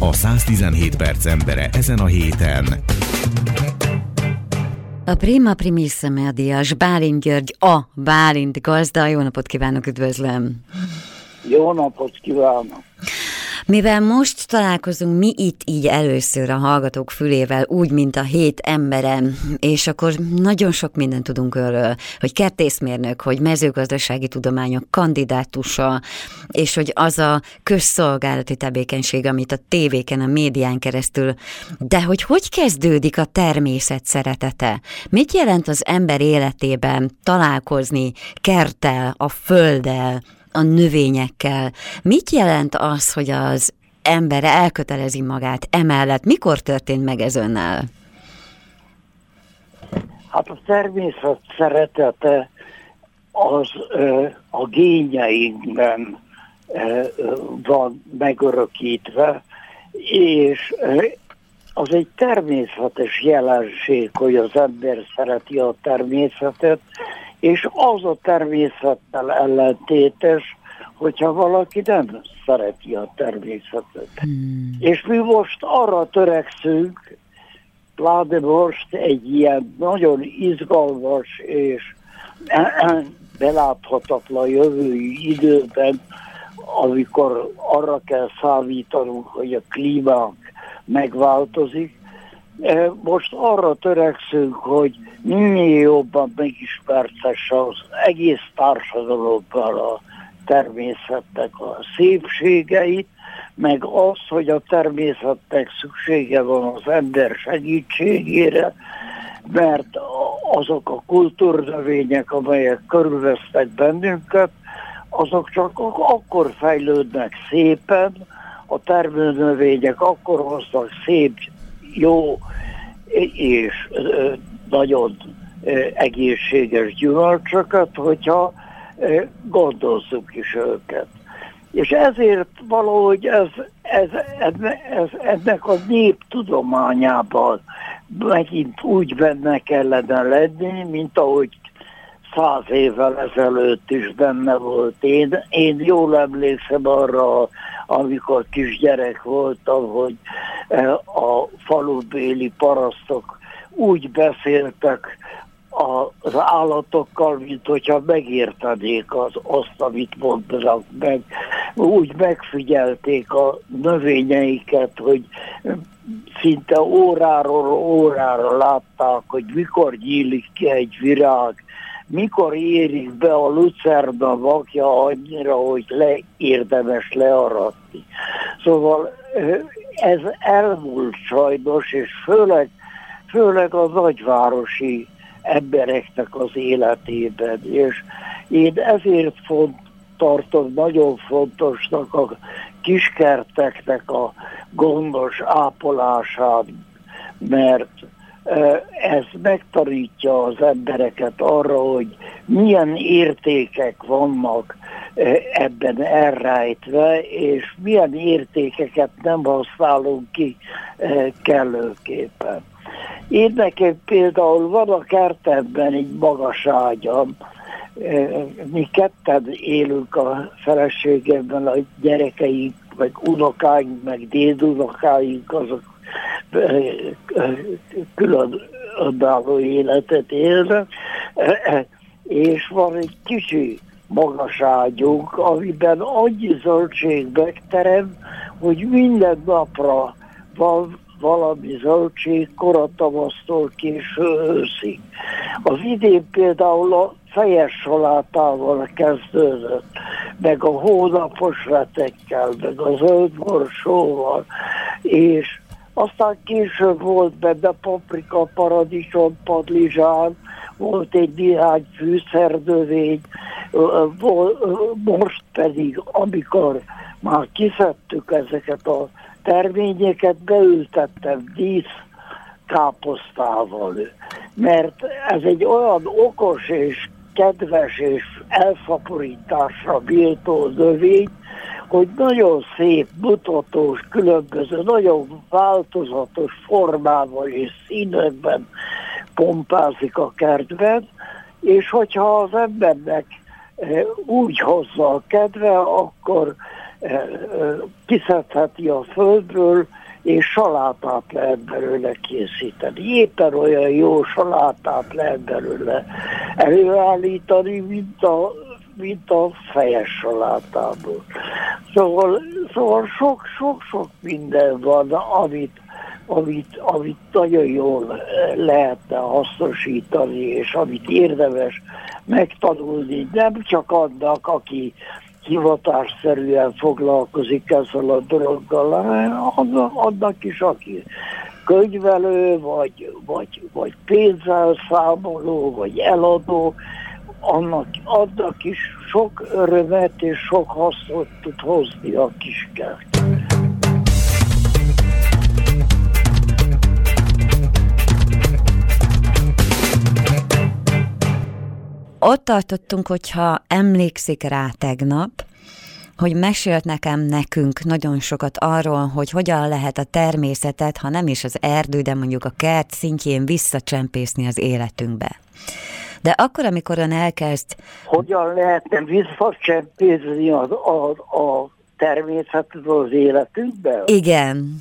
A 117 perc embere ezen a héten. A Prima Primissime Díjas Bálint György, a Bálint gazda. Jó napot kívánok, üdvözlöm! Jó napot kívánok! Mivel most találkozunk mi itt így először a hallgatók fülével, úgy, mint a hét emberem, és akkor nagyon sok mindent tudunk örül, hogy kertészmérnök, hogy mezőgazdasági tudományok kandidátusa, és hogy az a közszolgálati tevékenység, amit a tévéken, a médián keresztül, de hogy hogy kezdődik a természet szeretete? Mit jelent az ember életében találkozni kerttel, a földdel, a növényekkel. Mit jelent az, hogy az ember elkötelezi magát emellett? Mikor történt meg ez önnel? Hát a természet szeretete az a gényeinkben van megörökítve, és az egy természetes jelenség, hogy az ember szereti a természetet, és az a természettel ellentétes, hogyha valaki nem szereti a természetet. Hmm. És mi most arra törekszünk, pláne most egy ilyen nagyon izgalmas és beláthatatlan jövői időben, amikor arra kell számítanunk, hogy a klímánk megváltozik, E, most arra törekszünk, hogy minél jobban megismertesse az egész társadalomban a természetnek a szépségeit, meg az, hogy a természetnek szüksége van az ember segítségére, mert azok a kultúrnövények, amelyek körülvesznek bennünket, azok csak akkor fejlődnek szépen, a termőnövények akkor hoznak szép jó és nagyon egészséges gyümölcsöket, hogyha gondozzuk is őket. És ezért valahogy ez, ez, ez, ennek a néptudományában megint úgy benne kellene lenni, mint ahogy száz évvel ezelőtt is benne volt. Én, én jól emlékszem arra, amikor kisgyerek voltam, hogy eh, a falubéli parasztok úgy beszéltek az állatokkal, mint hogyha megértenék az, azt, amit mondanak meg. Úgy megfigyelték a növényeiket, hogy szinte óráról órára látták, hogy mikor nyílik ki egy virág, mikor érik be a lucerna vakja annyira, hogy le, érdemes learatni. Szóval ez elmúlt sajnos, és főleg, főleg a nagyvárosi embereknek az életében. És én ezért font, tartom nagyon fontosnak a kiskerteknek a gondos ápolását, mert ez megtanítja az embereket arra, hogy milyen értékek vannak ebben elrejtve, és milyen értékeket nem használunk ki kellőképpen. Én nekem például van a kertemben egy magas ágyam, mi ketten élünk a feleségemben, a gyerekeink, meg unokáink, meg dédunokáink, azok külön önálló életet élnek, és van egy kicsi magaságyunk, amiben annyi zöldség megterem, hogy minden napra van valami zöldség koratavasztól késő őszig. Az idén például a fejes salátával kezdődött, meg a hónapos retekkel, meg a zöldborsóval, és aztán később volt benne paprika, paradicsom, padlizsán, volt egy néhány fűszernövény, most pedig, amikor már kiszedtük ezeket a terményeket, beültettem dísz káposztával, mert ez egy olyan okos és kedves és elszaporításra bírtó növény, hogy nagyon szép, mutatós, különböző, nagyon változatos formával és színekben pompázik a kertben, és hogyha az embernek eh, úgy hozza a kedve, akkor kiszedheti a földről, és salátát lehet belőle készíteni. Éppen olyan jó salátát lehet belőle előállítani, mint a, mint a fejes salátából. Szóval, szóval sok-sok-sok minden van, amit, amit, amit nagyon jól lehetne hasznosítani, és amit érdemes megtanulni, nem csak annak, aki hivatásszerűen foglalkozik ezzel a dologgal, annak is, aki könyvelő, vagy, vagy, vagy pénzzel számoló, vagy eladó, annak, annak is sok örömet és sok hasznot tud hozni a kiskert. Ott tartottunk, hogyha emlékszik rá tegnap, hogy mesélt nekem nekünk nagyon sokat arról, hogy hogyan lehet a természetet, ha nem is az erdő, de mondjuk a kert szintjén visszacsempészni az életünkbe. De akkor, amikor ön elkezd... Hogyan lehetne visszacsempészni a, a, a természetet az életünkbe? Igen.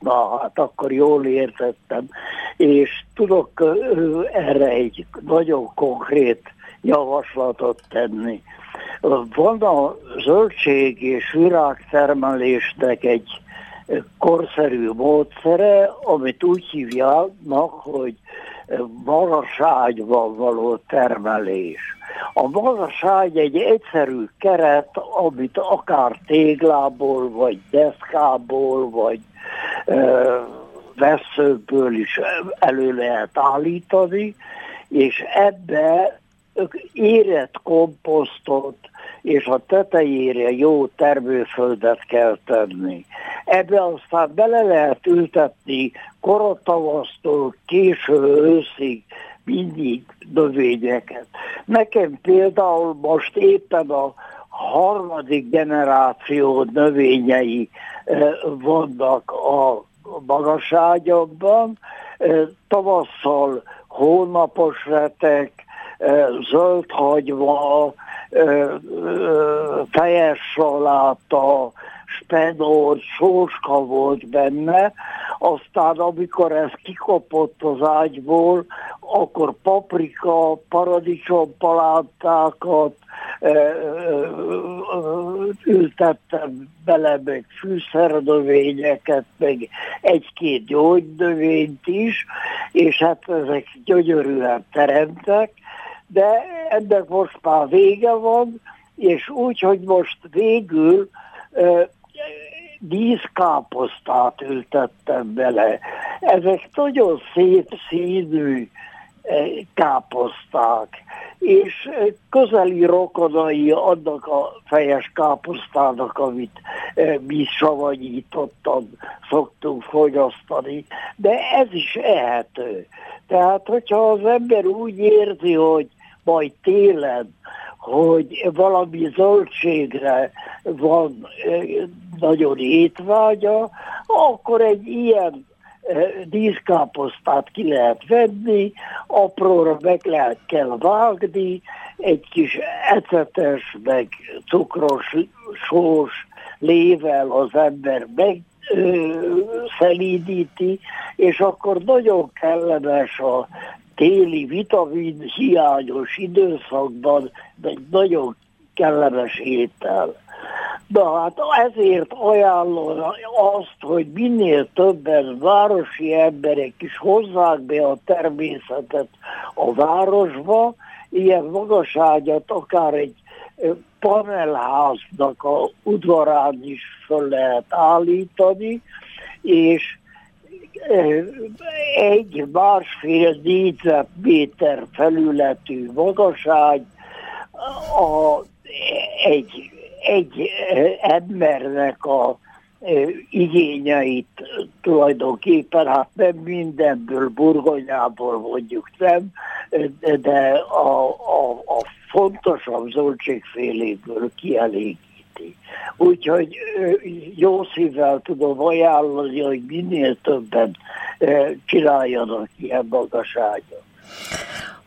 Na, hát akkor jól értettem. És tudok erre egy nagyon konkrét javaslatot tenni. Van a zöldség és virágtermelésnek egy korszerű módszere, amit úgy hívják, hogy magaságyban való termelés. A magaságy egy egyszerű keret, amit akár téglából, vagy deszkából, vagy ö, veszőkből is elő lehet állítani, és ebbe érett komposztot és a tetejére jó termőföldet kell tenni. Ebbe aztán bele lehet ültetni korotavasztól késő őszig mindig növényeket. Nekem például most éppen a harmadik generáció növényei eh, vannak a magaságyakban. Eh, tavasszal hónapos retek, zöld hagyva, fejes saláta, spenót, sóska volt benne, aztán amikor ez kikopott az ágyból, akkor paprika, paradicsompalántákat ültettem bele, meg fűszernövényeket, meg egy-két gyógynövényt is, és hát ezek gyönyörűen teremtek, de ennek most már vége van, és úgy, hogy most végül díszkáposztát ültettem bele. Ezek nagyon szép színű káposzták, és közeli rokonai annak a fejes káposztának, amit mi savanyítottan szoktunk fogyasztani, de ez is ehető. Tehát, hogyha az ember úgy érzi, hogy majd télen, hogy valami zöldségre van nagyon étvágya, akkor egy ilyen díszkáposztát ki lehet venni, apróra meg lehet kell vágni, egy kis ecetes, meg cukros, sós lével az ember meg szelídíti, és akkor nagyon kellemes a téli vitamin hiányos időszakban egy nagyon kellemes étel. Na hát ezért ajánlom azt, hogy minél többen városi emberek is hozzák be a természetet a városba, ilyen magaságyat akár egy panelháznak a udvarán is fel lehet állítani, és egy másfél négyzetméter felületű magaságy a, egy, egy embernek a igényeit tulajdonképpen, hát nem mindenből, burgonyából mondjuk nem, de a, a, a fontosabb zöldségféléből kielég illeti. Úgyhogy jó szívvel tudom ajánlani, hogy minél többen csináljanak ilyen magaságot.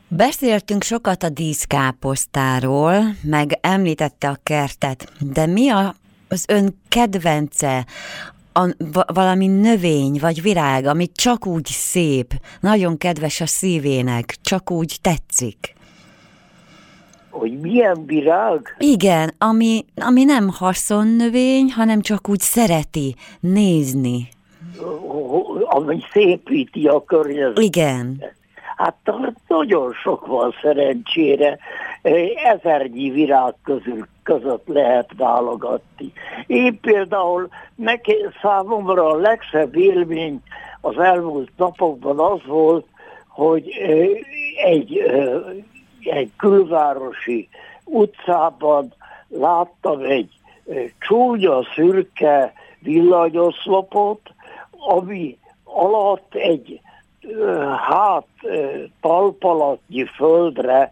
Beszéltünk sokat a díszkáposztáról, meg említette a kertet, de mi a az ön kedvence, a, valami növény vagy virág, ami csak úgy szép, nagyon kedves a szívének, csak úgy tetszik? Hogy milyen virág? Igen, ami, ami nem haszonnövény, hanem csak úgy szereti nézni. Ami szépíti a környezetet. Igen. Hát nagyon sok van szerencsére, ezernyi virág közül között lehet válogatni. Én például neki, számomra a legszebb élmény az elmúlt napokban az volt, hogy egy, egy külvárosi utcában láttam egy csúnya, szürke villanyoszlopot, ami alatt egy hát talpalatnyi földre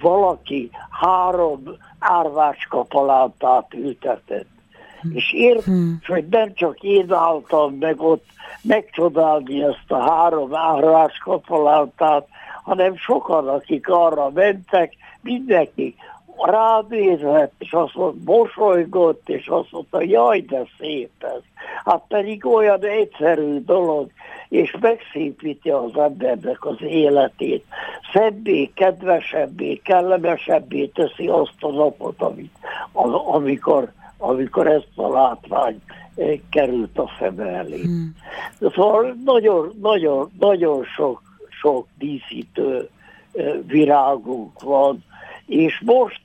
valaki három árvácska palátát ültetett. És ért, hmm. hogy nem csak én álltam meg ott megcsodálni ezt a három árvácska palátát, hanem sokan, akik arra mentek, mindenki ránézett, és azt mondta, mosolygott, és azt mondta, jaj, de szép ez. Hát pedig olyan egyszerű dolog, és megszépíti az embernek az életét. Szebbé, kedvesebbé, kellemesebbé teszi azt a napot, amit, amikor, amikor ezt a látvány eh, került a szem elé. Hmm. Szóval nagyon, nagyon, nagyon sok, sok díszítő virágunk van, és most,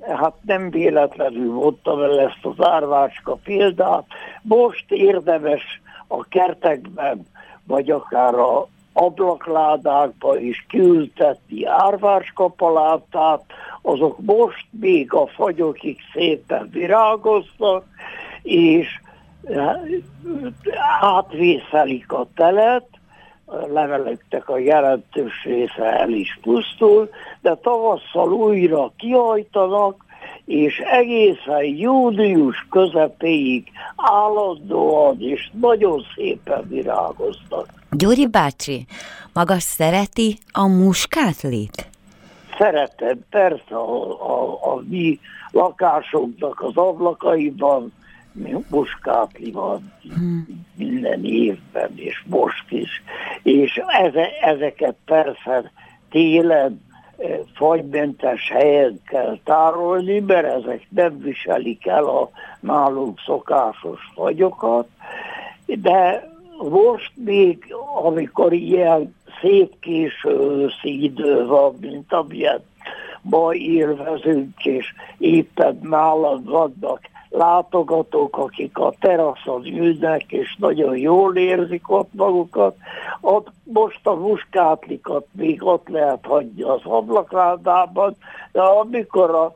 hát nem véletlenül mondtam el ezt az árvácska példát, most érdemes a kertekben, vagy akár a ablakládákba is kiültetni árvácskapalátát, azok most még a fagyokig szépen virágoznak, és eh, átvészelik a telet, leveleknek a jelentős része el is pusztul, de tavasszal újra kihajtanak, és egészen június közepéig állandóan és nagyon szépen virágoznak. Gyuri bácsi, maga szereti a muskátlit? Szeretem, persze a, a, a mi lakásunknak az ablakaiban muskátli van hmm. minden évben, és most is. És eze, ezeket persze télen eh, fagymentes helyen kell tárolni, mert ezek nem viselik el a nálunk szokásos fagyokat, de most még, amikor ilyen szép késő őszi idő van, mint amilyen ma élvezünk, és éppen nálad vannak látogatók, akik a teraszon ülnek, és nagyon jól érzik ott magukat, ott most a muskátlikat még ott lehet hagyni az ablakládában, de amikor a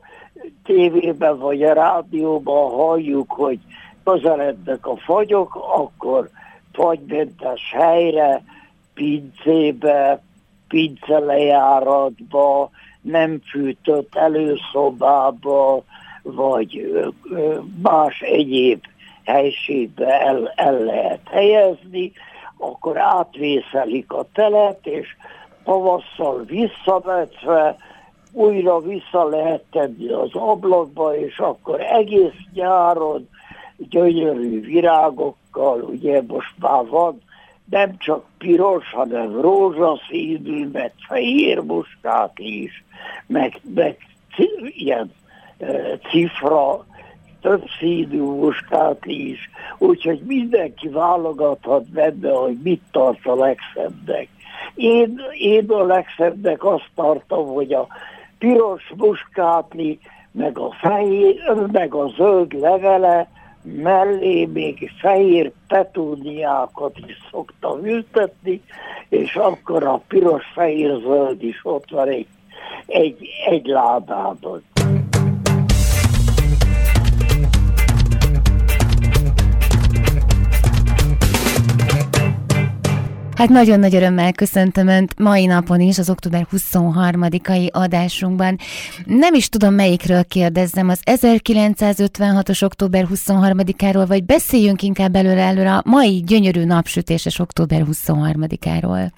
tévében vagy a rádióban halljuk, hogy közelednek a fagyok, akkor fagymentes helyre, pincébe, pincelejáratba, nem fűtött előszobába, vagy más egyéb helységbe el, el lehet helyezni, akkor átvészelik a telet, és tavasszal visszavetve újra vissza lehet tenni az ablakba, és akkor egész nyáron gyönyörű virágokkal, ugye most már van nem csak piros, hanem rózsaszínű, meg fehér muskát is, meg, meg ilyen cifra, több színű muskát is, úgyhogy mindenki válogathat benne, hogy mit tart a legszebbnek. Én, én a legszebbnek azt tartom, hogy a piros muskátli, meg a fehér, meg a zöld levele, mellé még fehér petúniákat is szoktam ültetni, és akkor a piros-fehér-zöld is ott van egy, egy, egy ládában. Hát nagyon nagy örömmel köszöntöm Önt mai napon is, az október 23-ai adásunkban. Nem is tudom, melyikről kérdezzem, az 1956-os október 23-áról, vagy beszéljünk inkább előre előre a mai gyönyörű napsütéses október 23-áról.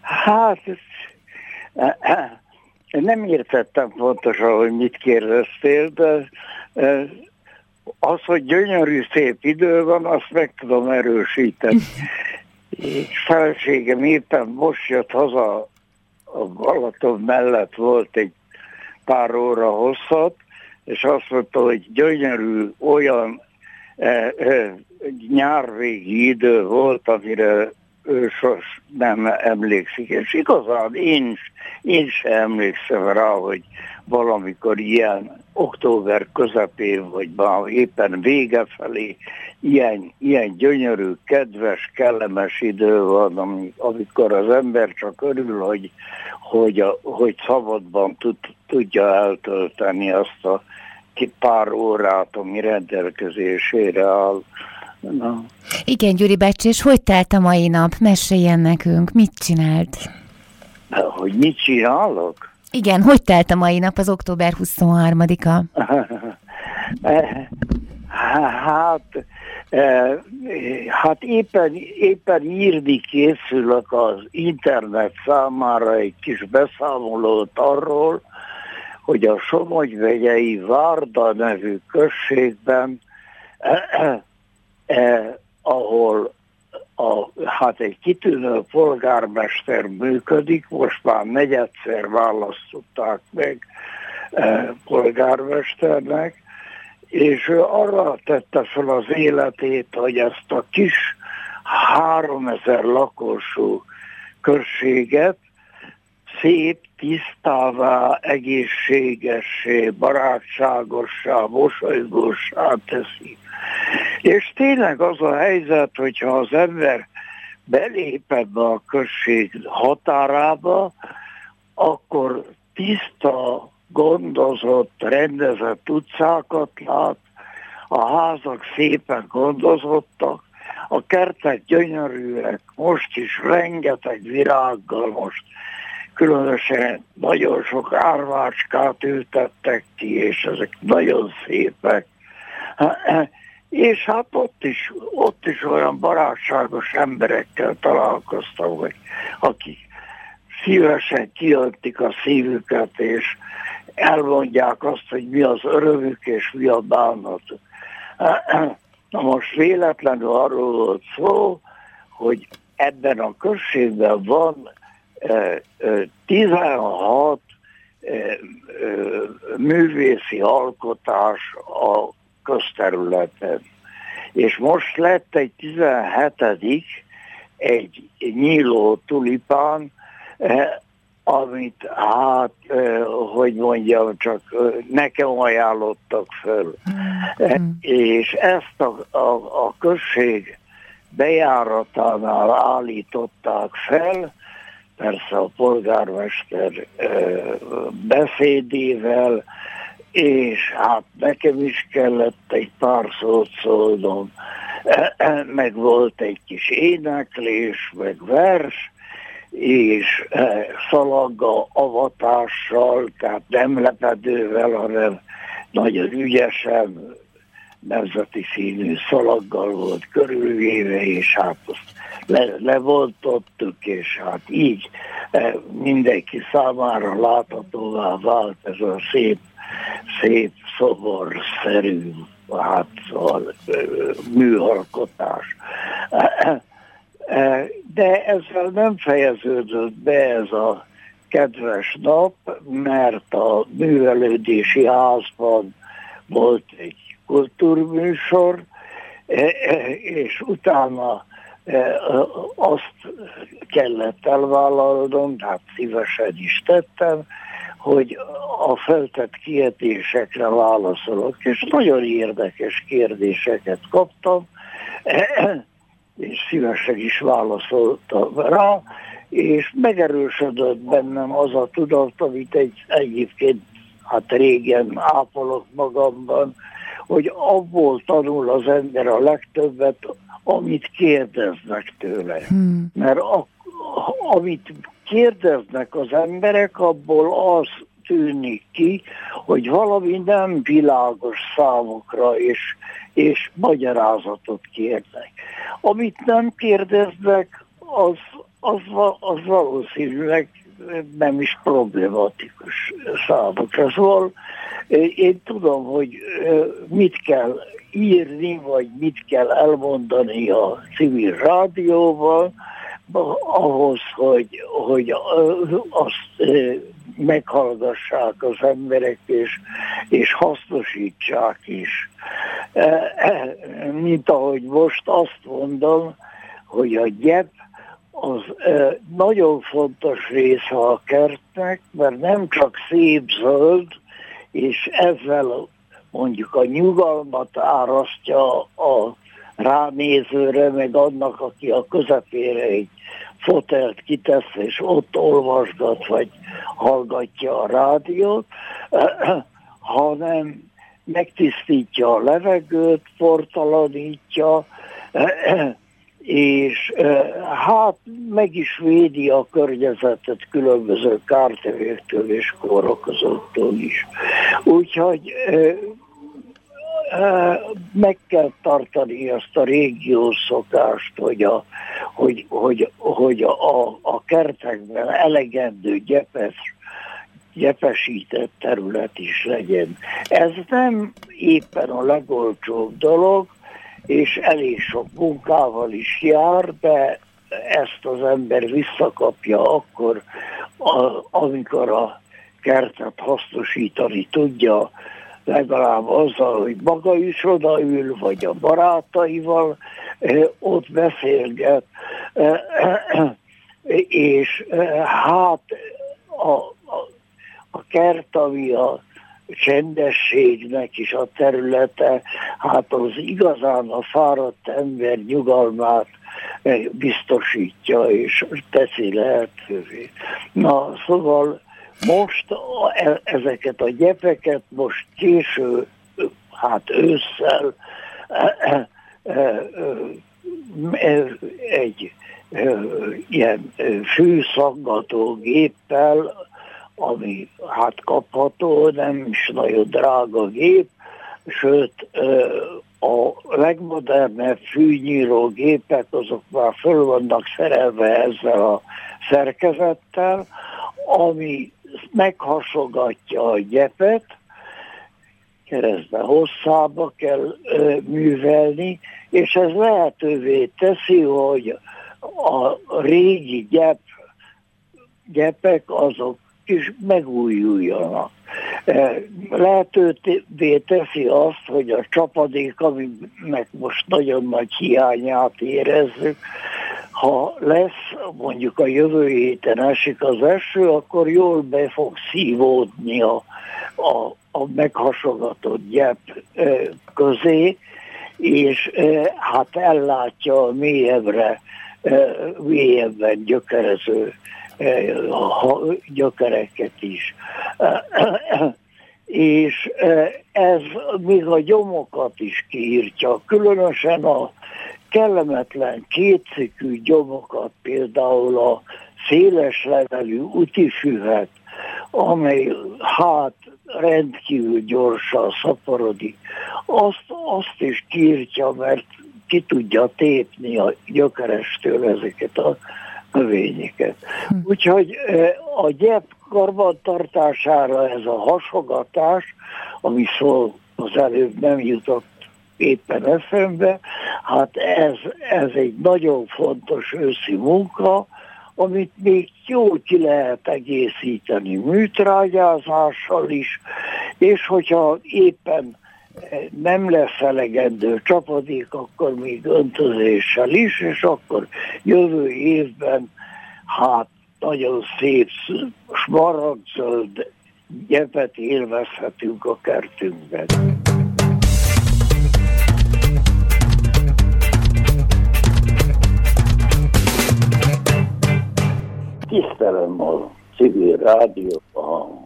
Hát, nem értettem pontosan, hogy mit kérdeztél, de az, hogy gyönyörű szép idő van, azt meg tudom erősíteni. És feleségem éppen most jött haza, a Balaton mellett volt egy pár óra hosszat, és azt mondta, hogy gyönyörű olyan e, e, nyárvégi idő volt, amire ő sos nem emlékszik. És igazán én, én sem emlékszem rá, hogy valamikor ilyen október közepén, vagy már éppen vége felé ilyen, ilyen gyönyörű, kedves, kellemes idő van, amikor az ember csak örül, hogy, hogy, a, hogy szabadban tud, tudja eltölteni azt a pár órát, ami rendelkezésére áll. Na. Igen, Gyuri bácsi, és hogy telt a mai nap? Meséljen nekünk, mit csinált? Hogy mit csinálok? Igen, hogy telt a mai nap, az október 23-a? hát, eh, hát éppen, éppen írni készülök az internet számára egy kis beszámolót arról, hogy a Somogy vegyei Várda nevű községben, eh, eh, ahol a, hát egy kitűnő polgármester működik, most már negyedszer választották meg e, polgármesternek, és ő arra tette fel az életét, hogy ezt a kis 3000 lakosú községet szép, tisztává, egészségessé, barátságossá, mosolygósá teszi. És tényleg az a helyzet, hogyha az ember belép ebbe a község határába, akkor tiszta, gondozott, rendezett utcákat lát, a házak szépen gondozottak, a kertek gyönyörűek, most is rengeteg virággal most különösen nagyon sok árvácskát ültettek ki, és ezek nagyon szépek. És hát ott is, ott is olyan barátságos emberekkel találkoztam, hogy akik szívesen kiöntik a szívüket, és elmondják azt, hogy mi az örömük és mi a bánatuk. Na most véletlenül arról volt szó, hogy ebben a községben van 16 művészi alkotás a közterületen. És most lett egy 17 egy nyíló tulipán, amit hát, hogy mondjam, csak nekem ajánlottak föl. Mm. És ezt a, a, a község bejáratánál állították fel, persze a polgármester beszédével, és hát nekem is kellett egy pár szót szólnom, meg volt egy kis éneklés, meg vers, és szalagga avatással, tehát nem lepedővel, hanem nagyon ügyesen, nemzeti színű szalaggal volt körülvéve, és hát azt le, levoltottuk, és hát így eh, mindenki számára láthatóvá vált ez a szép, szép szoborszerű hát, szóval, eh, műalkotás. Eh, de ezzel nem fejeződött be ez a kedves nap, mert a művelődési házban volt egy kultúrműsor, és utána azt kellett elvállalnom, hát szívesen is tettem, hogy a feltett kérdésekre válaszolok, és nagyon érdekes kérdéseket kaptam, és szívesen is válaszoltam rá, és megerősödött bennem az a tudat, amit egy, egyébként hát régen ápolok magamban, hogy abból tanul az ember a legtöbbet, amit kérdeznek tőle. Hmm. Mert a, amit kérdeznek az emberek, abból az tűnik ki, hogy valami nem világos számukra, és, és magyarázatot kérnek. Amit nem kérdeznek, az, az, az valószínűleg nem is problematikus számukra. Szóval én tudom, hogy mit kell írni, vagy mit kell elmondani a civil rádióval, ahhoz, hogy, hogy azt meghallgassák az emberek, és, és hasznosítsák is. Mint ahogy most azt mondom, hogy a gyep az nagyon fontos része a kertnek, mert nem csak szép zöld, és ezzel mondjuk a nyugalmat árasztja a ránézőre, meg annak, aki a közepére egy fotelt kitesz, és ott olvasgat, vagy hallgatja a rádiót, hanem megtisztítja a levegőt, portalanítja, és hát meg is védi a környezetet különböző kártevőktől és kórokozóktól is. Úgyhogy meg kell tartani azt a régió szokást, hogy a, hogy, hogy, hogy a, a kertekben elegendő gyepes, gyepesített terület is legyen. Ez nem éppen a legolcsóbb dolog, és elég sok munkával is jár, de ezt az ember visszakapja akkor, a, amikor a kertet hasznosítani tudja, legalább azzal, hogy maga is odaül, vagy a barátaival eh, ott beszélget, eh, eh, és hát a, a, a kert, ami a csendességnek is a területe, hát az igazán a fáradt ember nyugalmát biztosítja és teszi lehetővé. Na, szóval most e, ezeket a gyepeket most késő, hát ősszel e, e, egy ilyen fűszaggató géppel, ami hát kapható, nem is nagyon drága gép, sőt a legmodernebb fűnyíró gépek azok már föl vannak szerelve ezzel a szerkezettel, ami meghasogatja a gyepet, keresztbe hosszába kell ö, művelni, és ez lehetővé teszi, hogy a régi gyep, gyepek azok is megújuljanak. Lehetővé teszi azt, hogy a csapadék, aminek most nagyon nagy hiányát érezzük, ha lesz, mondjuk a jövő héten esik az eső, akkor jól be fog szívódni a, a, a meghasogatott gyep közé, és hát ellátja a mélyebbre, mélyebben gyökerező gyökereket is. És ez még a gyomokat is kiírtja, különösen a kellemetlen kétszikű gyomokat, például a széles levelű utifüvet, amely hát rendkívül gyorsan szaporodik, azt, azt is kiírtja, mert ki tudja tépni a gyökerestől ezeket a növényeket. Hm. Úgyhogy a gyep karbantartására ez a hasogatás, ami szól az előbb nem jutott éppen eszembe, hát ez, ez egy nagyon fontos őszi munka, amit még jól ki lehet egészíteni műtrágyázással is, és hogyha éppen nem lesz elegendő csapadék, akkor még öntözéssel is, és akkor jövő évben hát nagyon szép smaragdzöld gyepet élvezhetünk a kertünkben. Tisztelem a civil rádió, a,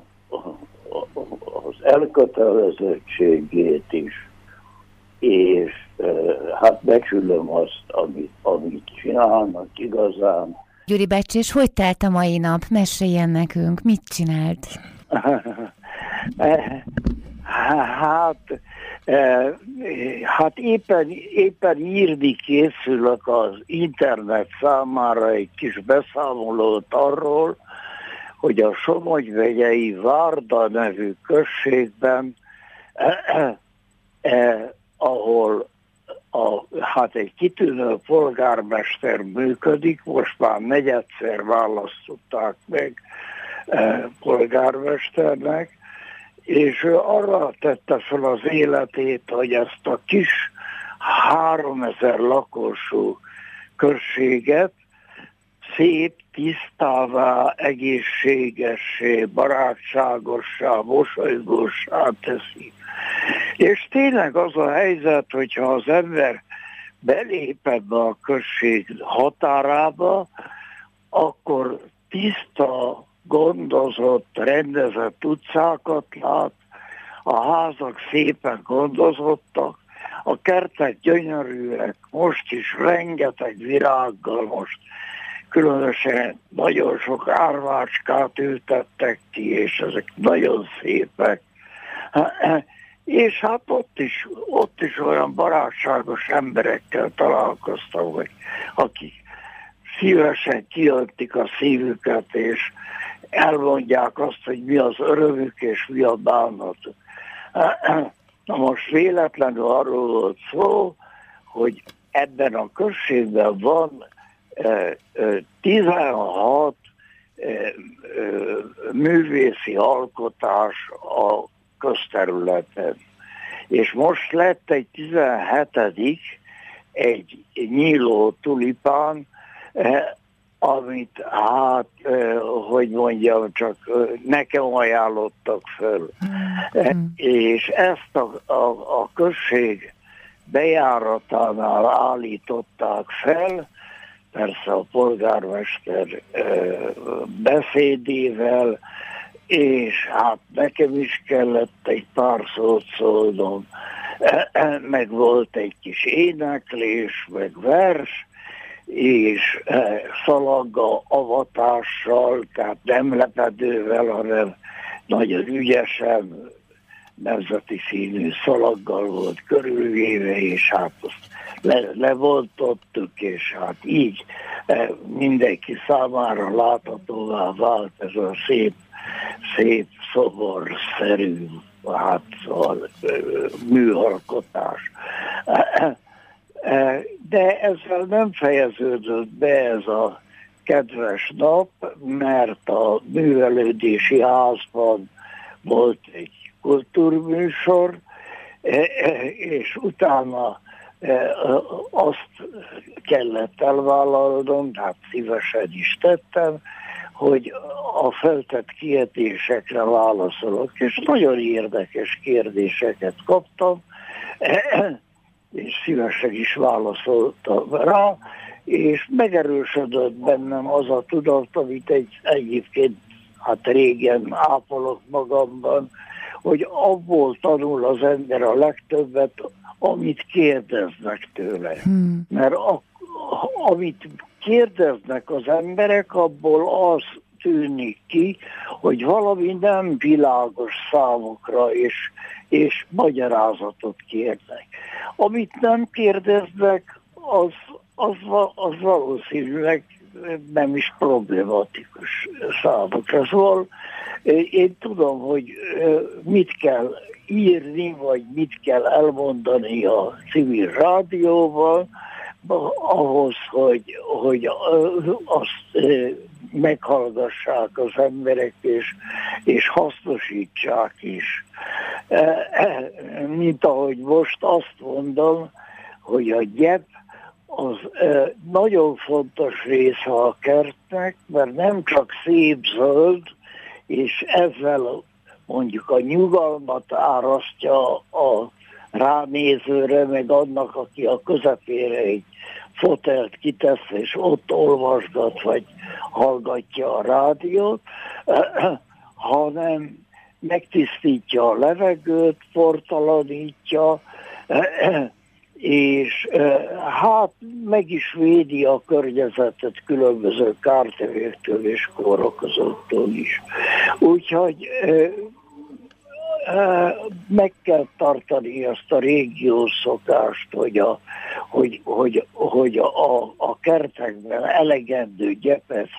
az elkötelezettségét is, és hát becsülöm azt, amit, amit csinálnak igazán. Gyuri Becs, és hogy telt a mai nap? Meséljen nekünk, mit csinált? hát, hát éppen, éppen írni készülök az internet számára egy kis beszámolót arról, hogy a Somogy vegyei Várda nevű községben, eh, eh, eh, ahol a, hát egy kitűnő polgármester működik, most már negyedszer választották meg eh, polgármesternek, és ő arra tette fel az életét, hogy ezt a kis 3000 lakosú községet szép, tisztává, egészségessé, barátságossá, mosolygósá teszi. És tényleg az a helyzet, hogyha az ember belép ebbe a község határába, akkor tiszta, gondozott, rendezett utcákat lát, a házak szépen gondozottak, a kertek gyönyörűek, most is rengeteg virággal most különösen nagyon sok árvácskát ültettek ki, és ezek nagyon szépek. És hát ott is, ott is olyan barátságos emberekkel találkoztam, hogy akik szívesen kiöntik a szívüket, és elmondják azt, hogy mi az örömük és mi a bánatuk. Na most véletlenül arról volt szó, hogy ebben a községben van 16 művészi alkotás a közterületen. És most lett egy 17 egy nyíló tulipán, amit hát, hogy mondjam, csak nekem ajánlottak föl. Mm. És ezt a, a, a község bejáratánál állították fel, persze a polgármester beszédével, és hát nekem is kellett egy pár szót szólnom, meg volt egy kis éneklés, meg vers, és szalagga avatással, tehát nem lepedővel, hanem nagyon ügyesen, nemzeti színű szalaggal volt körülvéve, és hát azt le, levoltottuk, és hát így eh, mindenki számára láthatóvá vált ez a szép, szép szoborszerű hát, szóval, eh, műalkotás. Eh, de ezzel nem fejeződött be ez a kedves nap, mert a művelődési házban volt egy kultúrműsor, és utána azt kellett elvállalnom, hát szívesen is tettem, hogy a feltett kérdésekre válaszolok, és nagyon érdekes kérdéseket kaptam, és szívesen is válaszoltam rá, és megerősödött bennem az a tudat, amit egy, egyébként hát régen ápolok magamban, hogy abból tanul az ember a legtöbbet, amit kérdeznek tőle. Hmm. Mert a, amit kérdeznek az emberek, abból az tűnik ki, hogy valami nem világos számukra, és, és magyarázatot kérnek. Amit nem kérdeznek, az, az, az valószínűleg nem is problematikus számukra. Szóval én tudom, hogy mit kell írni, vagy mit kell elmondani a civil rádióval, ahhoz, hogy, hogy azt meghallgassák az emberek, és, és hasznosítsák is. Mint ahogy most azt mondom, hogy a gyep az nagyon fontos része a kertnek, mert nem csak szép zöld, és ezzel mondjuk a nyugalmat árasztja a ránézőre, meg annak, aki a közepére egy fotelt kitesz, és ott olvasgat, vagy hallgatja a rádiót, hanem megtisztítja a levegőt, portalanítja, és hát meg is védi a környezetet különböző kártevőktől és kórokozóktól is. Úgyhogy meg kell tartani azt a régió szokást, hogy a, hogy, hogy, hogy a, a kertekben elegendő gyepes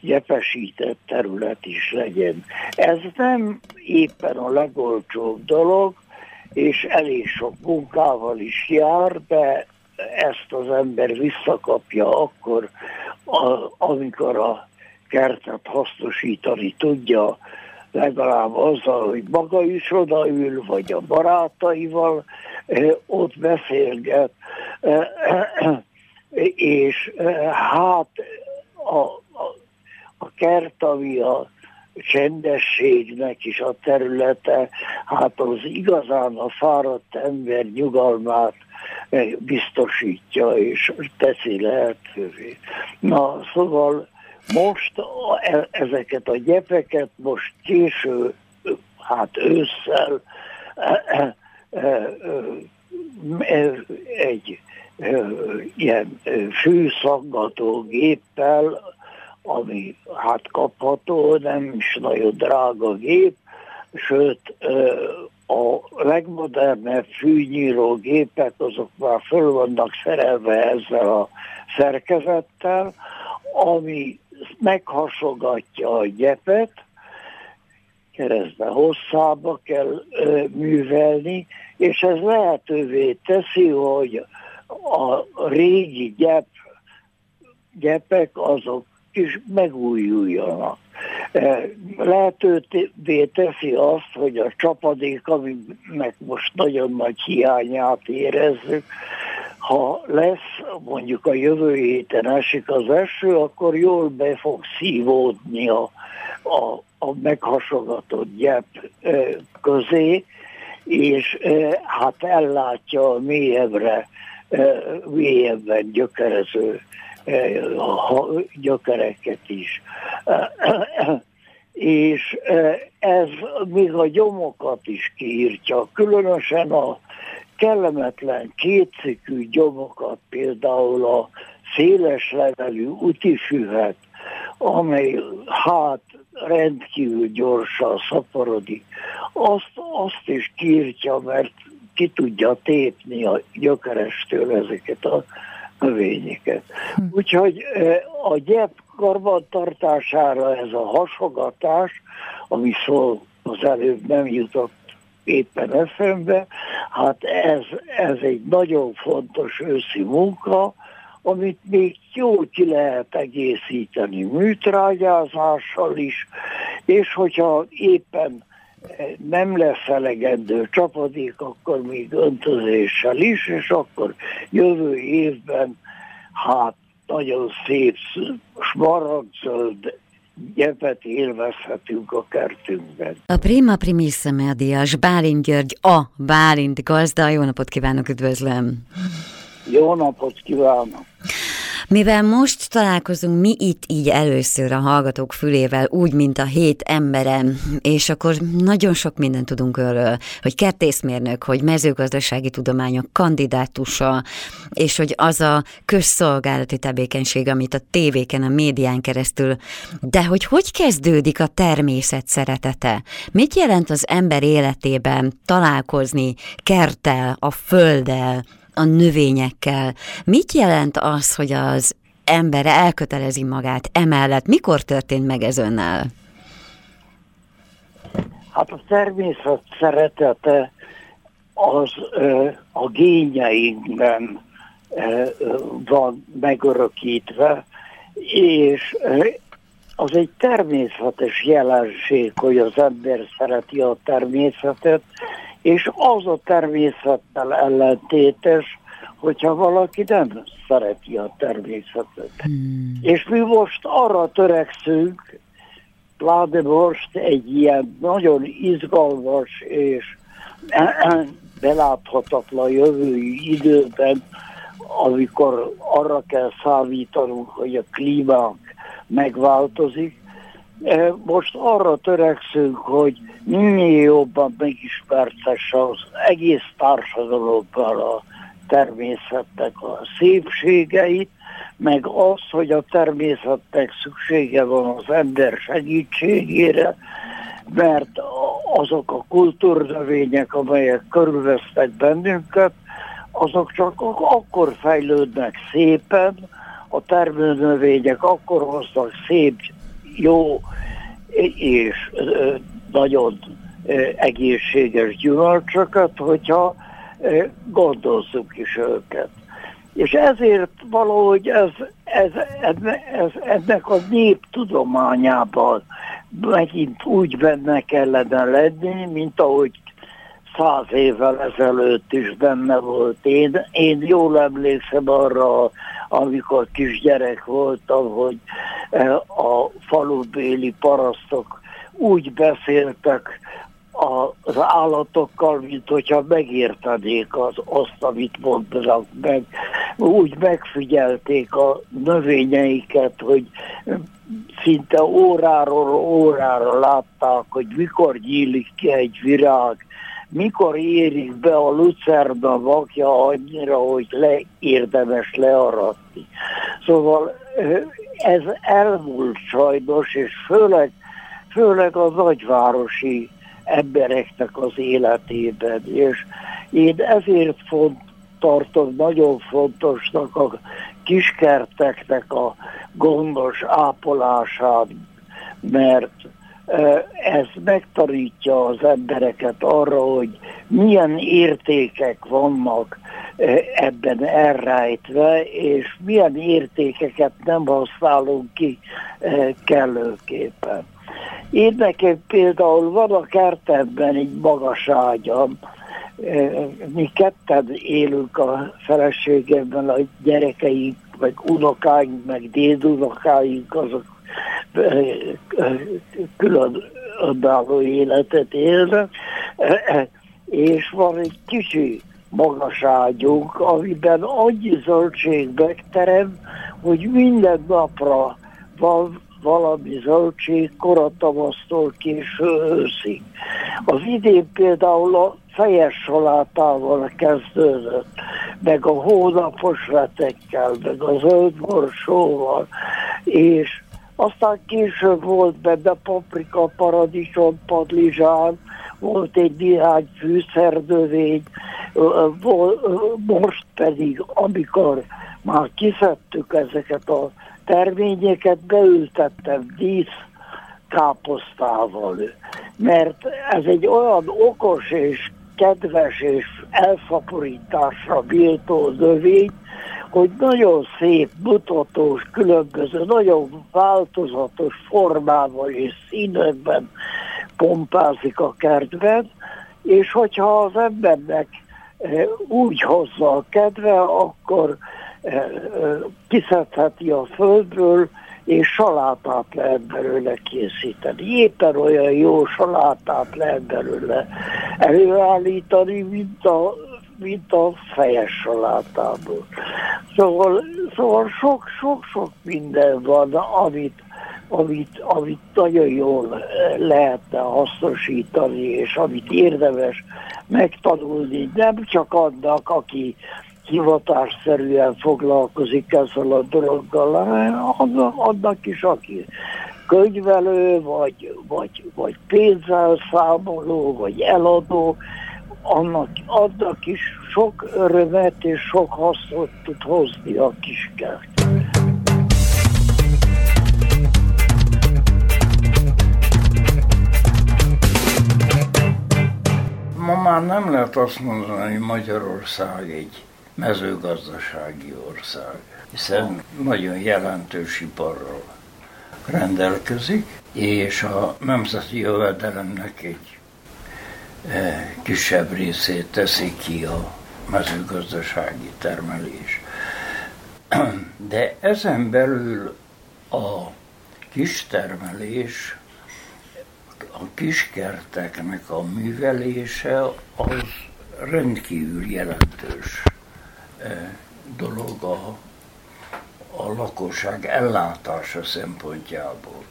gyepesített terület is legyen. Ez nem éppen a legolcsóbb dolog, és elég sok munkával is jár, de ezt az ember visszakapja akkor, a, amikor a kertet hasznosítani tudja, legalább azzal, hogy maga is odaül, vagy a barátaival ott beszélget, és hát a, a, a kert, ami a csendességnek is a területe, hát az igazán a fáradt ember nyugalmát eh, biztosítja és teszi lehetővé. Na, szóval most e, ezeket a gyepeket most késő, hát ősszel e, e, egy ilyen fűszaggató géppel ami hát kapható, nem is nagyon drága gép, sőt a legmodernebb fűnyíró gépek azok már föl vannak szerelve ezzel a szerkezettel, ami meghasogatja a gyepet, keresztben hosszába kell ö, művelni, és ez lehetővé teszi, hogy a régi gyep, gyepek azok is megújuljanak. E, lehetővé teszi azt, hogy a csapadék, aminek most nagyon nagy hiányát érezzük, ha lesz, mondjuk a jövő héten esik az eső, akkor jól be fog szívódni a, a, a meghasogatott gyep e, közé, és e, hát ellátja a mélyebbre, mélyebben gyökerező a gyökereket is. És ez még a gyomokat is kiírtja, különösen a kellemetlen kétszikű gyomokat, például a széles levelű utifüvet, amely hát rendkívül gyorsan szaporodik, azt, azt is kiírtja, mert ki tudja tépni a gyökerestől ezeket a növényeket. Hm. Úgyhogy a gyep karbantartására ez a hasogatás, ami szól az előbb nem jutott éppen eszembe, hát ez, ez egy nagyon fontos őszi munka, amit még jól ki lehet egészíteni műtrágyázással is, és hogyha éppen nem lesz elegendő csapadék, akkor még öntözéssel is, és akkor jövő évben hát nagyon szép smaragdzöld gyepet élvezhetünk a kertünkben. A Prima Primissime Díjas Bálint György, a Bálint gazda. Jó napot kívánok, üdvözlöm! Jó napot kívánok! Mivel most találkozunk mi itt így először a hallgatók fülével, úgy, mint a hét emberem, és akkor nagyon sok mindent tudunk örül, hogy kertészmérnök, hogy mezőgazdasági tudományok kandidátusa, és hogy az a közszolgálati tevékenység, amit a tévéken, a médián keresztül, de hogy hogy kezdődik a természet szeretete? Mit jelent az ember életében találkozni kerttel, a földdel, a növényekkel. Mit jelent az, hogy az ember elkötelezi magát emellett? Mikor történt meg ez önnel? Hát a természet szeretete az a génjeinkben ö, van megörökítve, és az egy természetes jelenség, hogy az ember szereti a természetet, és az a természettel ellentétes, hogyha valaki nem szereti a természetet. Hmm. És mi most arra törekszünk, pláne most egy ilyen nagyon izgalmas és beláthatatlan jövői időben, amikor arra kell számítanunk, hogy a klímánk megváltozik, most arra törekszünk, hogy minél jobban megismertesse az egész társadalomban a természetnek a szépségeit, meg az, hogy a természetnek szüksége van az ember segítségére, mert azok a kultúrnövények, amelyek körülvesznek bennünket, azok csak akkor fejlődnek szépen, a termőnövények akkor hoznak szép jó és nagyon egészséges gyümölcsöket, hogyha gondozzuk is őket. És ezért valahogy ez, ez, ez, ennek a néptudományában megint úgy benne kellene lenni, mint ahogy száz évvel ezelőtt is benne volt. Én, én jól emlékszem arra, amikor kisgyerek voltam, hogy e, a falubéli parasztok úgy beszéltek az állatokkal, mint hogyha megértenék az, azt, amit mondanak meg. Úgy megfigyelték a növényeiket, hogy szinte óráról órára látták, hogy mikor nyílik ki egy virág, mikor érik be a lucerna vakja annyira, hogy le, érdemes learatni. Szóval ez elmúlt sajnos, és főleg, főleg a nagyvárosi embereknek az életében. És én ezért font, tartom nagyon fontosnak a kiskerteknek a gondos ápolását, mert ez megtanítja az embereket arra, hogy milyen értékek vannak ebben elrejtve, és milyen értékeket nem használunk ki kellőképpen. Én nekem például van a kertemben egy magas ágyam, mi ketten élünk a feleségemben, a gyerekeink, meg unokáink, meg dédunokáink, azok külön önálló életet élnek, és van egy kicsi magaságyunk, amiben annyi zöldség megterem, hogy minden napra van valami zöldség koratavasztól késő őszig. Az idén például a fejes salátával kezdődött, meg a hónapos retekkel, meg a zöld borsóval, és aztán később volt benne paprika, paradicsom, padlizsán, volt egy néhány fűszernövény, most pedig, amikor már kiszedtük ezeket a terményeket, beültettem dísz káposztával, mert ez egy olyan okos és kedves és elszaporításra méltó növény, hogy nagyon szép, mutatós, különböző, nagyon változatos formával és színekben pompázik a kertben, és hogyha az embernek eh, úgy hozza a kedve, akkor eh, eh, kiszedheti a földről, és salátát lehet belőle készíteni. Éppen olyan jó salátát lehet belőle előállítani, mint a mint a fejes salátából. Szóval, szóval sok-sok-sok minden van, amit, amit, amit nagyon jól lehetne hasznosítani, és amit érdemes megtanulni, nem csak annak, aki hivatásszerűen foglalkozik ezzel a dologgal, hanem annak is, aki könyvelő, vagy, vagy, vagy pénzzel számoló, vagy eladó, annak, annak is sok örömet és sok hasznot tud hozni a kiskert. Ma már nem lehet azt mondani, hogy Magyarország egy mezőgazdasági ország, hiszen nagyon jelentős iparral rendelkezik, és a nemzeti jövedelemnek egy kisebb részét teszi ki a mezőgazdasági termelés. De ezen belül a kistermelés, a kiskerteknek a művelése az rendkívül jelentős e, dolog a, a lakosság ellátása szempontjából.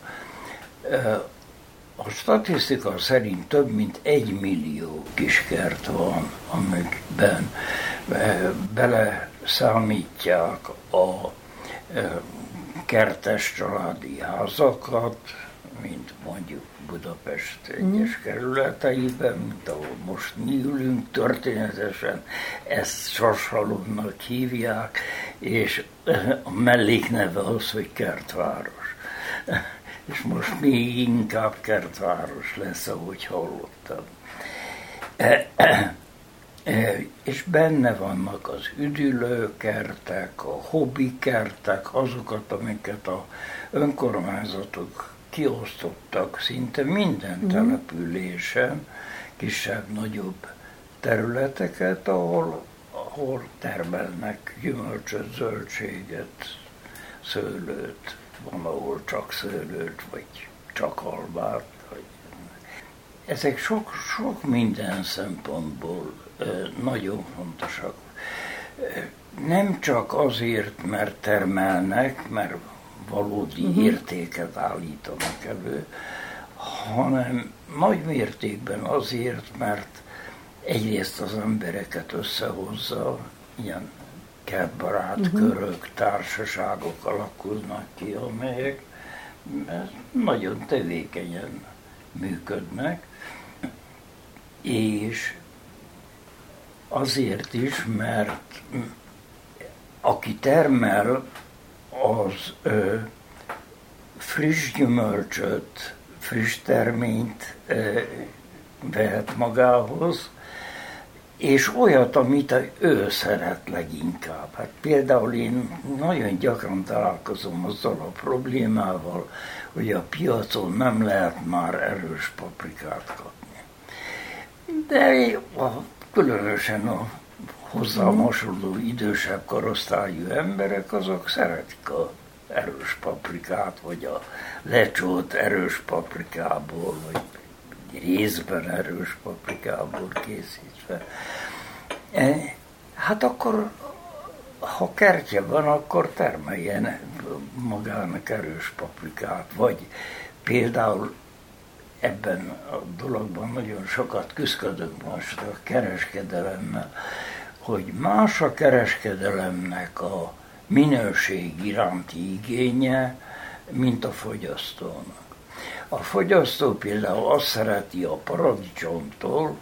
A statisztika szerint több mint egy millió kiskert van, amikben eh, bele számítják a eh, kertes családi házakat, mint mondjuk Budapest egyes kerületeiben, mint ahol most nyílünk történetesen, ezt Sasalonnak hívják, és a mellékneve az, hogy kertváros és most még inkább kertváros lesz, ahogy hallottam. E, e, e, és benne vannak az üdülőkertek, a hobbikertek, azokat, amiket a önkormányzatok kiosztottak szinte minden mm. településen, kisebb-nagyobb területeket, ahol, ahol termelnek gyümölcsöt, zöldséget, szőlőt, van, ahol csak szőlőt, vagy csak almát. Vagy... Ezek sok, sok minden szempontból nagyon fontosak. Nem csak azért, mert termelnek, mert valódi uh-huh. értéket állítanak elő, hanem nagy mértékben azért, mert egyrészt az embereket összehozza, ilyen kertbarát uh-huh. körök, társaságok alakulnak ki, amelyek nagyon tevékenyen működnek, és azért is, mert aki termel, az ö, friss gyümölcsöt, friss terményt ö, vehet magához, és olyat, amit ő szeret leginkább. Hát például én nagyon gyakran találkozom azzal a problémával, hogy a piacon nem lehet már erős paprikát kapni. De a, különösen a hozzám hasonló idősebb korosztályú emberek, azok szeretik a erős paprikát, vagy a lecsót erős paprikából, vagy részben erős paprikából készítve. E, hát akkor, ha kertje van, akkor termeljen magának erős paprikát, vagy például ebben a dologban nagyon sokat küzdök most a kereskedelemmel, hogy más a kereskedelemnek a minőség iránti igénye, mint a fogyasztónak. A fogyasztó például azt szereti a paradicsomtól,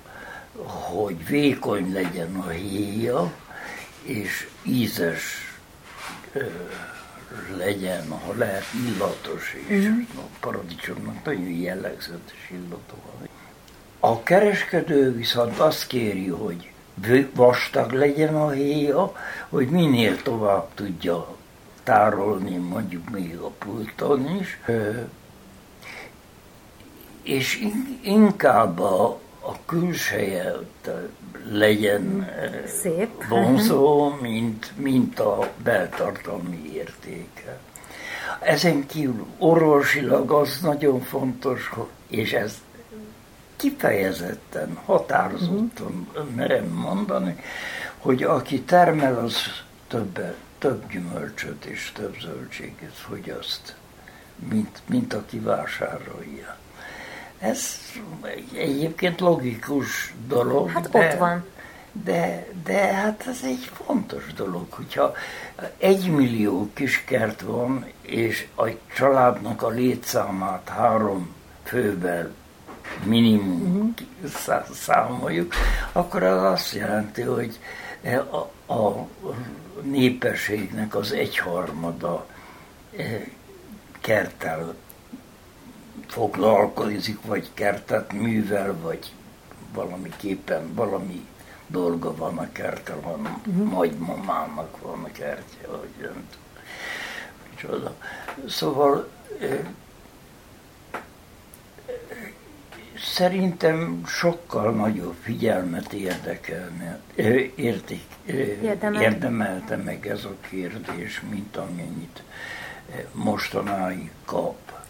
hogy vékony legyen a héja, és ízes ö, legyen, ha lehet illatos is. Mm. A paradicsomnak nagyon jellegzetes illata van. A kereskedő viszont azt kéri, hogy vastag legyen a héja, hogy minél tovább tudja tárolni mondjuk még a pulton is, és inkább a, a külseje legyen Szép. vonzó, mint, mint a beltartalmi értéke. Ezen kívül orvosilag az nagyon fontos, és ez kifejezetten, határozottan uh-huh. merem mondani, hogy aki termel, az több, több gyümölcsöt és több zöldséget fogyaszt, mint, mint aki vásárolja. Ez egyébként logikus dolog. Hát de, ott van. De, de hát ez egy fontos dolog, hogyha egy millió kiskert van, és a családnak a létszámát három fővel minimum uh-huh. számoljuk, akkor az azt jelenti, hogy a, a népességnek az egyharmada eh, kerttel foglalkozik, vagy kertet művel, vagy valamiképpen valami dolga van a kertel, van, uh-huh. majd mamának van a kertje, hogy nem tudom. Szóval szerintem sokkal nagyobb figyelmet érdekelne, érték, Érdemel. érdemelte meg ez a kérdés, mint amennyit mostanáig kap.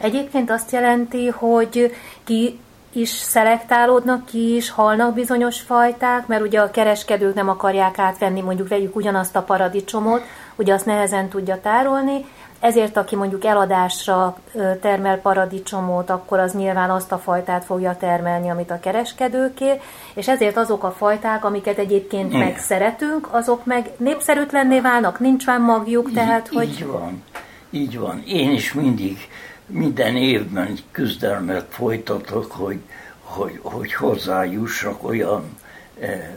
Egyébként azt jelenti, hogy ki is szelektálódnak, ki is halnak bizonyos fajták, mert ugye a kereskedők nem akarják átvenni, mondjuk vegyük ugyanazt a paradicsomot, ugye azt nehezen tudja tárolni, ezért aki mondjuk eladásra termel paradicsomot, akkor az nyilván azt a fajtát fogja termelni, amit a kereskedőkér, és ezért azok a fajták, amiket egyébként Igen. meg szeretünk, azok meg népszerűtlenné válnak, nincs már magjuk, tehát így, hogy... Így van, így van. Én is mindig minden évben küzdelmet folytatok, hogy, hogy, hogy hozzájussak olyan eh,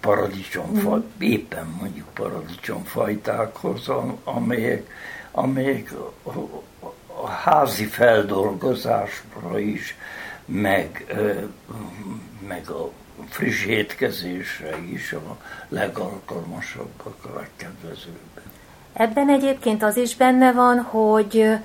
paradicsomfaj, mm. éppen mondjuk paradicsomfajtákhoz, amelyek, amelyek a házi feldolgozásra is, meg, meg a friss étkezésre is a legalkalmasabbak, a legkedvezőbbek. Ebben egyébként az is benne van, hogy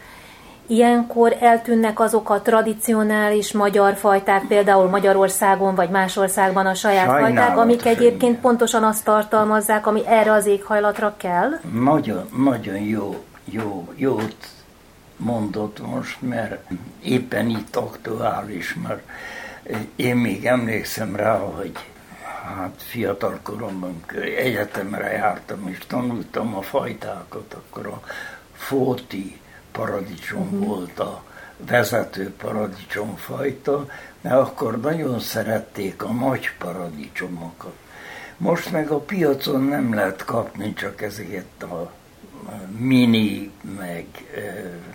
ilyenkor eltűnnek azok a tradicionális magyar fajták, például Magyarországon vagy más országban a saját fajták, amik egyébként pontosan azt tartalmazzák, ami erre az éghajlatra kell? Nagyon, nagyon jó, jó, jót mondott most, mert éppen itt aktuális, mert én még emlékszem rá, hogy hát fiatal koromban egyetemre jártam és tanultam a fajtákat, akkor a fóti paradicsom uh-huh. volt a vezető paradicsomfajta, mert akkor nagyon szerették a nagy paradicsomokat. Most meg a piacon nem lehet kapni csak ezeket a mini, meg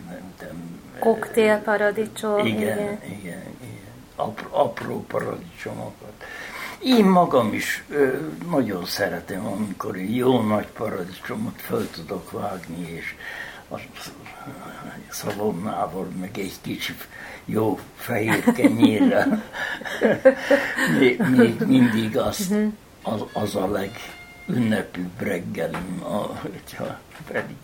nem tudom... Koktélparadicsom. Igen, igen, igen, igen. Apró, apró paradicsomokat. Én magam is ö, nagyon szeretem, amikor jó nagy paradicsomot föl tudok vágni, és a szalonnával, meg egy kicsi jó fehér kenyérrel. még, még mindig azt, az, az a legünnepűbb reggelim, hogyha pedig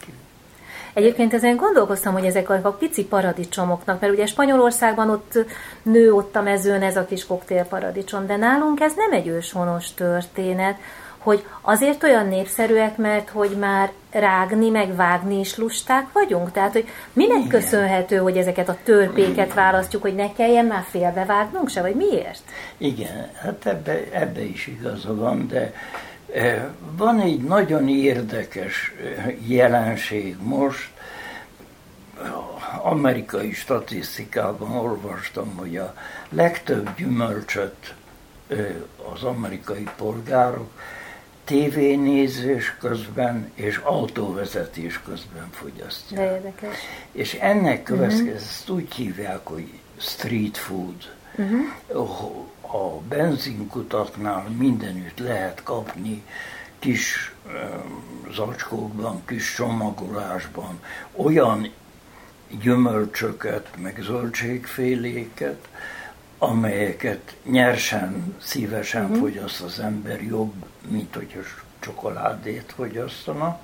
Egyébként ezen gondolkoztam, hogy ezek a pici paradicsomoknak, mert ugye Spanyolországban ott nő ott a mezőn ez a kis koktélparadicsom, de nálunk ez nem egy őshonos történet, hogy azért olyan népszerűek, mert hogy már rágni, meg vágni is lusták vagyunk? Tehát, hogy minek Igen. köszönhető, hogy ezeket a törpéket választjuk, hogy ne kelljen már félbevágnunk se, vagy miért? Igen, hát ebbe, ebbe is igaza van, de e, van egy nagyon érdekes e, jelenség most, amerikai statisztikában olvastam, hogy a legtöbb gyümölcsöt e, az amerikai polgárok tévénézés közben és autóvezetés közben fogyasztják. De érdekes. És ennek következő, uh-huh. ezt úgy hívják, hogy street food. Uh-huh. A benzinkutaknál mindenütt lehet kapni kis zacskókban, kis csomagolásban olyan gyümölcsöket, meg zöldségféléket, amelyeket nyersen, szívesen uh-huh. fogyaszt az ember jobb, mint hogyha csokoládét fogyasztana,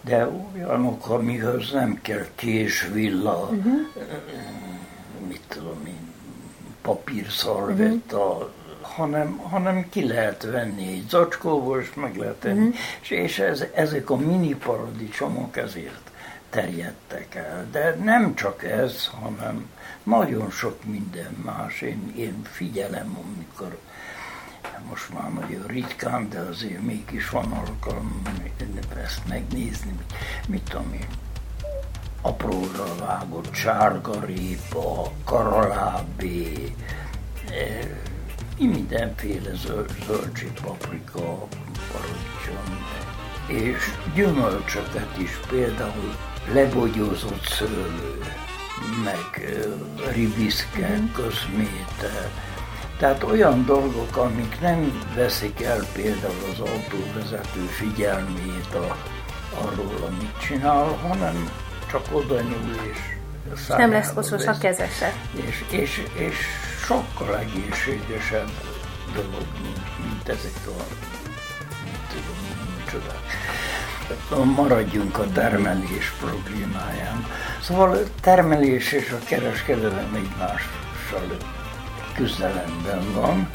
de olyanok, amihez nem kell késvilla, uh-huh. mit tudom én, papírszalvetta, uh-huh. hanem, hanem ki lehet venni egy zacskóból, és meg lehet tenni. Uh-huh. És, és ez, ezek a mini paradicsomok ezért terjedtek el. De nem csak ez, hanem nagyon sok minden más. Én, én figyelem, amikor most már nagyon ritkán, de azért mégis van alkalom ezt megnézni, mit, tudom én, apróra vágott sárgarépa, karalábé, e, mindenféle zöld, zöldség, paprika, paradicsom, és gyümölcsöket is, például lebogyózott szőlő, meg ribiszke, közméte. Tehát olyan dolgok, amik nem veszik el például az autóvezető figyelmét a, arról, amit csinál, hanem csak oda nyúl és nem lesz koszos a kezese. És, és, és sokkal egészségesebb dolog, mint, mint ezek a, nem tudom, micsodák maradjunk a termelés problémáján. Szóval a termelés és a kereskedelem egymással küzdelemben van,